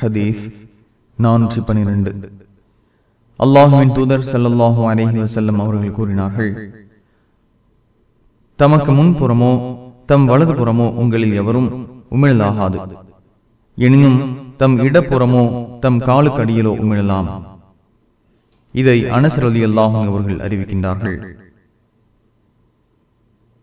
ஹதீஸ் நானூற்றி பனிரெண்டு அல்லாஹுவின் தூதர் சல்லாஹூ அலைஹி வசல்லம் அவர்கள் கூறினார்கள் தமக்கு முன்புறமோ தம் வலதுபுறமோ உங்களில் எவரும் உமிழலாகாது. எனினும் தம் இடப்புறமோ தம் காலுக்கடியிலோ உமிழலாம். இதை அனசரதி அல்லாஹும் அவர்கள் அறிவிக்கின்றார்கள்.